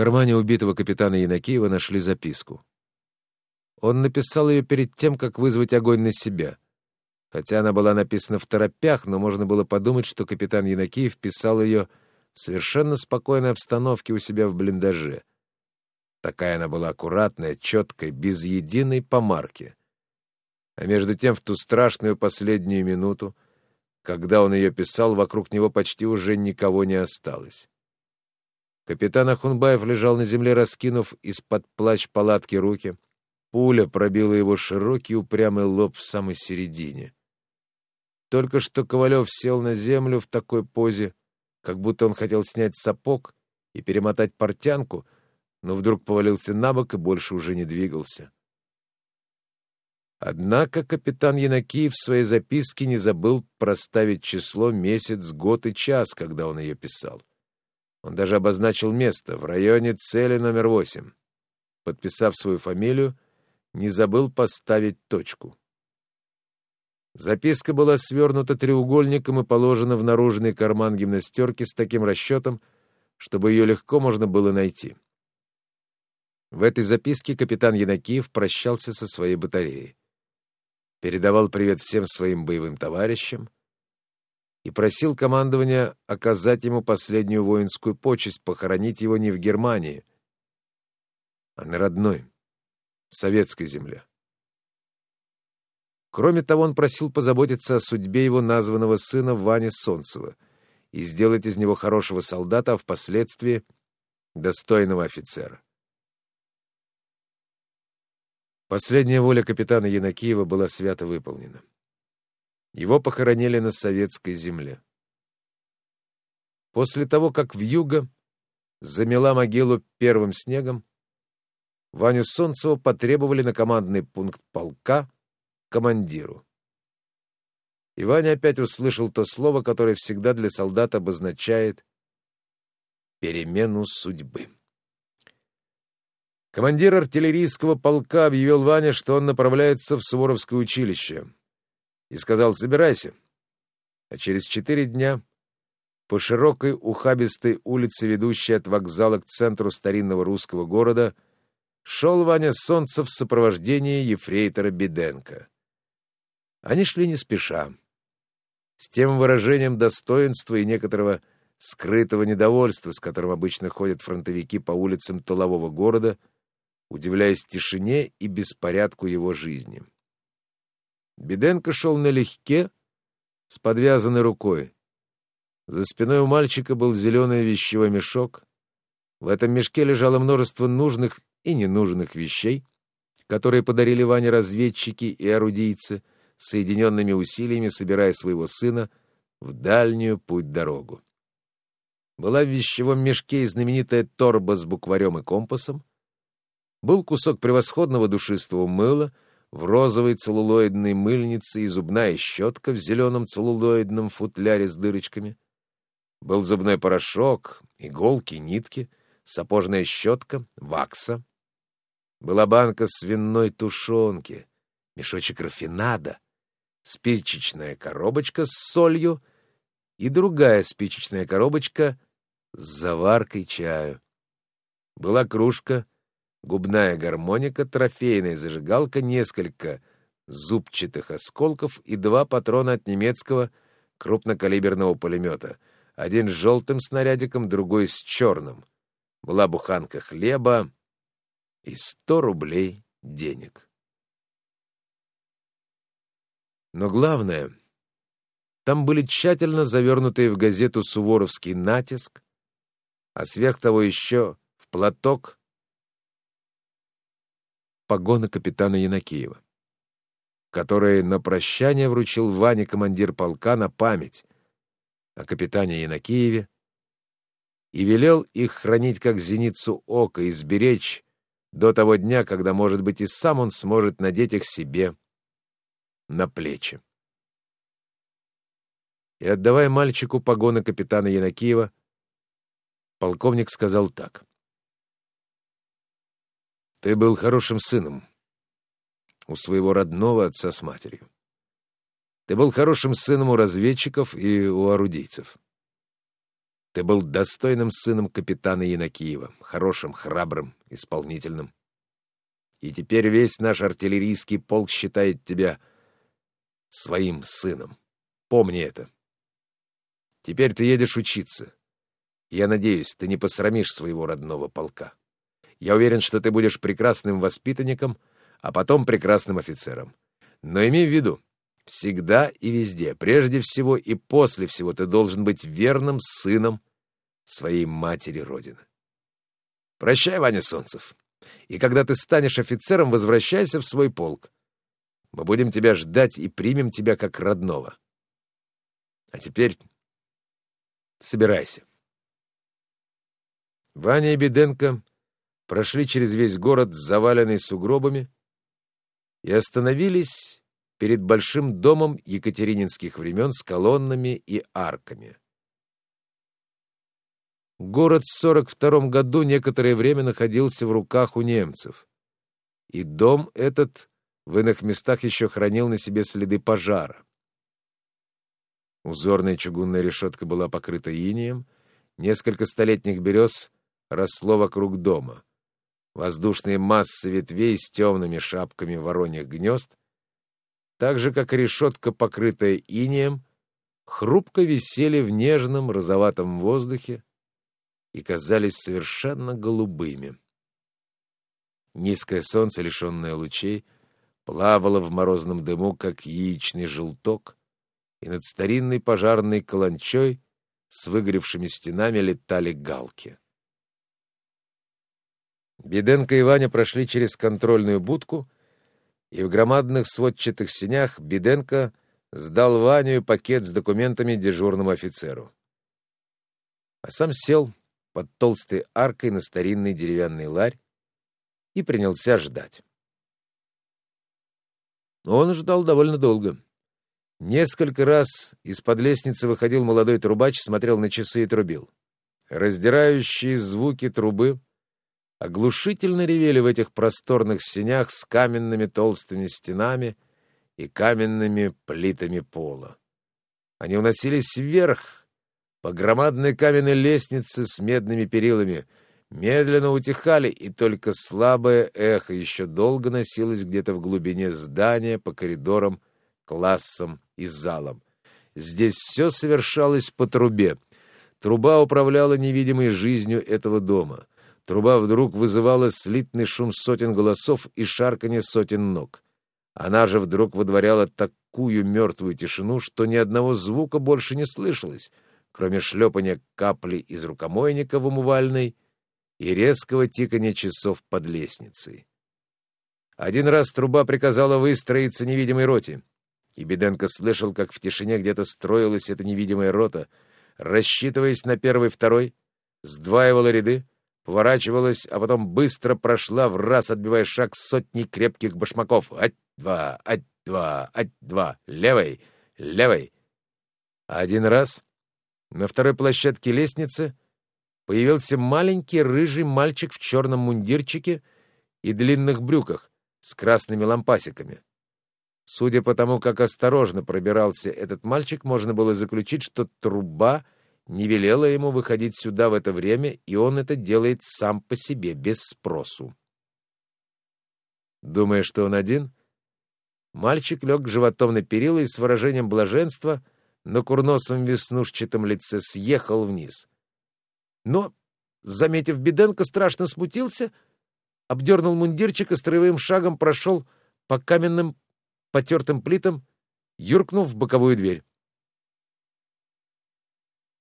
кармане убитого капитана Янакиева нашли записку. Он написал ее перед тем, как вызвать огонь на себя. Хотя она была написана в торопях, но можно было подумать, что капитан Янакиев писал ее в совершенно спокойной обстановке у себя в блиндаже. Такая она была аккуратная, четкая, без единой помарки. А между тем, в ту страшную последнюю минуту, когда он ее писал, вокруг него почти уже никого не осталось. Капитан Ахунбаев лежал на земле, раскинув из-под плащ палатки руки. Пуля пробила его широкий упрямый лоб в самой середине. Только что Ковалев сел на землю в такой позе, как будто он хотел снять сапог и перемотать портянку, но вдруг повалился на бок и больше уже не двигался. Однако капитан Янакиев в своей записке не забыл проставить число, месяц, год и час, когда он ее писал. Он даже обозначил место в районе цели номер восемь. Подписав свою фамилию, не забыл поставить точку. Записка была свернута треугольником и положена в наружный карман гимнастерки с таким расчетом, чтобы ее легко можно было найти. В этой записке капитан Янакиев прощался со своей батареей. Передавал привет всем своим боевым товарищам и просил командования оказать ему последнюю воинскую почесть, похоронить его не в Германии, а на родной, советской земле. Кроме того, он просил позаботиться о судьбе его названного сына Вани Солнцева и сделать из него хорошего солдата, а впоследствии достойного офицера. Последняя воля капитана Янакиева была свято выполнена. Его похоронили на советской земле. После того, как вьюга замела могилу первым снегом, Ваню Солнцева потребовали на командный пункт полка командиру. И Ваня опять услышал то слово, которое всегда для солдата обозначает перемену судьбы. Командир артиллерийского полка объявил Ване, что он направляется в Суворовское училище, и сказал «собирайся». А через четыре дня по широкой ухабистой улице, ведущей от вокзала к центру старинного русского города, шел Ваня Солнцев в сопровождении ефрейтора Беденко. Они шли не спеша, с тем выражением достоинства и некоторого скрытого недовольства, с которым обычно ходят фронтовики по улицам тылового города, удивляясь тишине и беспорядку его жизни. Беденко шел налегке, с подвязанной рукой. За спиной у мальчика был зеленый вещевой мешок. В этом мешке лежало множество нужных и ненужных вещей, которые подарили Ване разведчики и орудийцы, соединенными усилиями собирая своего сына в дальнюю путь-дорогу. Была в вещевом мешке и знаменитая торба с букварем и компасом, был кусок превосходного душистого мыла — в розовой целлулоидной мыльнице и зубная щетка в зеленом целлулоидном футляре с дырочками. Был зубной порошок, иголки, нитки, сапожная щетка, вакса. Была банка свиной тушенки, мешочек рафинада, спичечная коробочка с солью и другая спичечная коробочка с заваркой чаю. Была кружка губная гармоника, трофейная зажигалка, несколько зубчатых осколков и два патрона от немецкого крупнокалиберного пулемета. Один с желтым снарядиком, другой с черным. Была буханка хлеба и сто рублей денег. Но главное, там были тщательно завернутые в газету «Суворовский натиск», а сверх того еще в платок погоны капитана Янакиева, которые на прощание вручил Ване командир полка на память о капитане Янакиеве и велел их хранить как зеницу ока и сберечь до того дня, когда, может быть, и сам он сможет надеть их себе на плечи. И отдавая мальчику погоны капитана Янакиева, полковник сказал так. Ты был хорошим сыном у своего родного отца с матерью. Ты был хорошим сыном у разведчиков и у орудийцев. Ты был достойным сыном капитана Янакиева, хорошим, храбрым, исполнительным. И теперь весь наш артиллерийский полк считает тебя своим сыном. Помни это. Теперь ты едешь учиться. Я надеюсь, ты не посрамишь своего родного полка. Я уверен, что ты будешь прекрасным воспитанником, а потом прекрасным офицером. Но имей в виду, всегда и везде, прежде всего и после всего, ты должен быть верным сыном своей матери Родины. Прощай, Ваня Солнцев. И когда ты станешь офицером, возвращайся в свой полк. Мы будем тебя ждать и примем тебя как родного. А теперь собирайся. Ваня и Беденко прошли через весь город, заваленный сугробами, и остановились перед большим домом екатерининских времен с колоннами и арками. Город в 42 году некоторое время находился в руках у немцев, и дом этот в иных местах еще хранил на себе следы пожара. Узорная чугунная решетка была покрыта инеем, несколько столетних берез росло вокруг дома. Воздушные массы ветвей с темными шапками вороньих гнезд, так же, как решетка, покрытая инеем, хрупко висели в нежном розоватом воздухе и казались совершенно голубыми. Низкое солнце, лишенное лучей, плавало в морозном дыму, как яичный желток, и над старинной пожарной каланчой с выгоревшими стенами летали галки. Беденко и Ваня прошли через контрольную будку, и в громадных сводчатых синях Беденко сдал Ваню пакет с документами дежурному офицеру. А сам сел под толстой аркой на старинный деревянный ларь и принялся ждать. Он ждал довольно долго. Несколько раз из-под лестницы выходил молодой трубач, смотрел на часы и трубил. Раздирающие звуки трубы оглушительно ревели в этих просторных сенях с каменными толстыми стенами и каменными плитами пола. Они уносились вверх, по громадной каменной лестнице с медными перилами, медленно утихали, и только слабое эхо еще долго носилось где-то в глубине здания по коридорам, классам и залам. Здесь все совершалось по трубе. Труба управляла невидимой жизнью этого дома. Труба вдруг вызывала слитный шум сотен голосов и шарканье сотен ног. Она же вдруг выдворяла такую мертвую тишину, что ни одного звука больше не слышалось, кроме шлепания капли из рукомойника в умывальной и резкого тикания часов под лестницей. Один раз труба приказала выстроиться невидимой роте, и Беденко слышал, как в тишине где-то строилась эта невидимая рота, рассчитываясь на первый-второй, сдваивала ряды, поворачивалась, а потом быстро прошла в раз, отбивая шаг сотни крепких башмаков. Ать-два, ать-два, ать-два, левой, левой. Один раз на второй площадке лестницы появился маленький рыжий мальчик в черном мундирчике и длинных брюках с красными лампасиками. Судя по тому, как осторожно пробирался этот мальчик, можно было заключить, что труба не велела ему выходить сюда в это время, и он это делает сам по себе, без спросу. Думая, что он один, мальчик лег животом на перила и с выражением блаженства на курносом веснушчатом лице съехал вниз. Но, заметив Беденко, страшно смутился, обдернул мундирчик и строевым шагом прошел по каменным потертым плитам, юркнув в боковую дверь.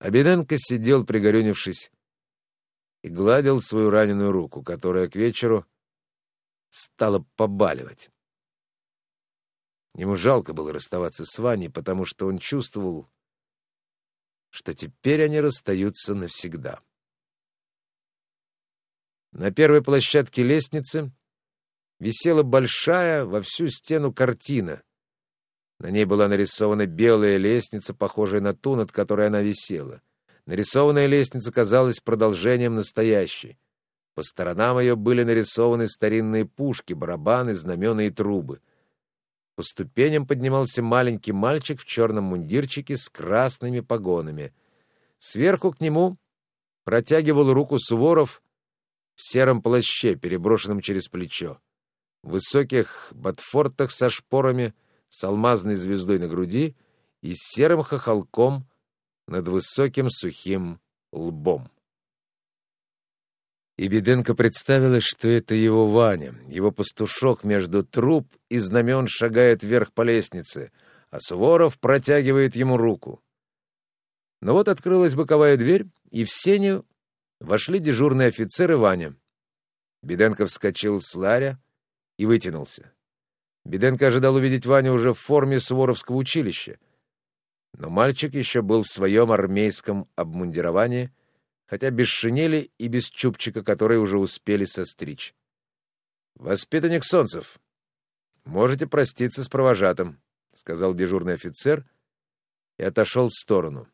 Абиденко сидел, пригорюнившись, и гладил свою раненую руку, которая к вечеру стала побаливать. Ему жалко было расставаться с Ваней, потому что он чувствовал, что теперь они расстаются навсегда. На первой площадке лестницы висела большая во всю стену картина. На ней была нарисована белая лестница, похожая на ту, над которой она висела. Нарисованная лестница казалась продолжением настоящей. По сторонам ее были нарисованы старинные пушки, барабаны, знамена и трубы. По ступеням поднимался маленький мальчик в черном мундирчике с красными погонами. Сверху к нему протягивал руку Суворов в сером плаще, переброшенном через плечо, в высоких ботфортах со шпорами, с алмазной звездой на груди и с серым хохолком над высоким сухим лбом. И Беденко представилось, что это его Ваня, его пастушок между труп и знамен шагает вверх по лестнице, а Суворов протягивает ему руку. Но вот открылась боковая дверь, и в сене вошли дежурный офицер и Ваня. Беденко вскочил с ларя и вытянулся. Беденко ожидал увидеть Ваню уже в форме Суворовского училища. Но мальчик еще был в своем армейском обмундировании — хотя без шинели и без чубчика, которые уже успели состричь. «Воспитанник Солнцев, можете проститься с провожатым», — сказал дежурный офицер и отошел в сторону.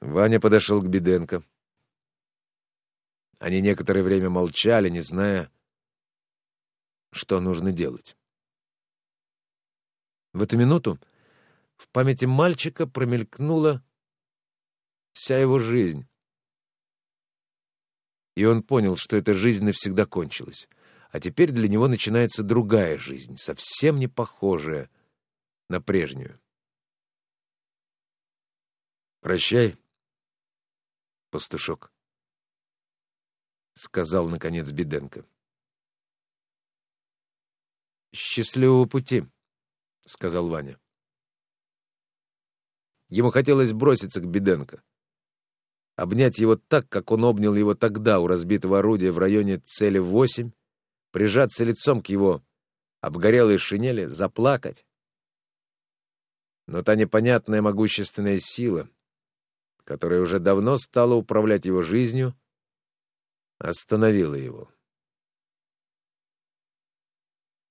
Ваня подошел к Беденко. Они некоторое время молчали, не зная, что нужно делать. В эту минуту в памяти мальчика промелькнуло вся его жизнь. И он понял, что эта жизнь навсегда кончилась. А теперь для него начинается другая жизнь, совсем не похожая на прежнюю. «Прощай, пастушок», — сказал, наконец, Беденко. «Счастливого пути», — сказал Ваня. Ему хотелось броситься к Беденко обнять его так, как он обнял его тогда у разбитого орудия в районе цели 8, прижаться лицом к его обгорелой шинели, заплакать. Но та непонятная могущественная сила, которая уже давно стала управлять его жизнью, остановила его.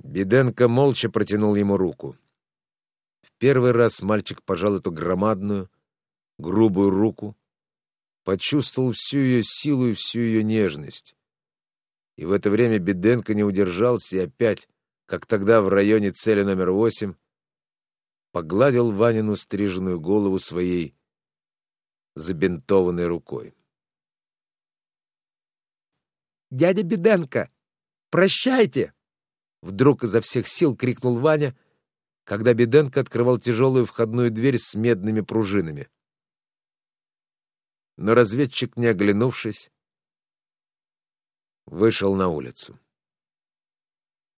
Беденко молча протянул ему руку. В первый раз мальчик пожал эту громадную, грубую руку, почувствовал всю ее силу и всю ее нежность. И в это время Беденко не удержался и опять, как тогда в районе цели номер восемь, погладил Ванину стриженную голову своей забинтованной рукой. «Дядя Беденко, прощайте!» Вдруг изо всех сил крикнул Ваня, когда Беденко открывал тяжелую входную дверь с медными пружинами но разведчик, не оглянувшись, вышел на улицу.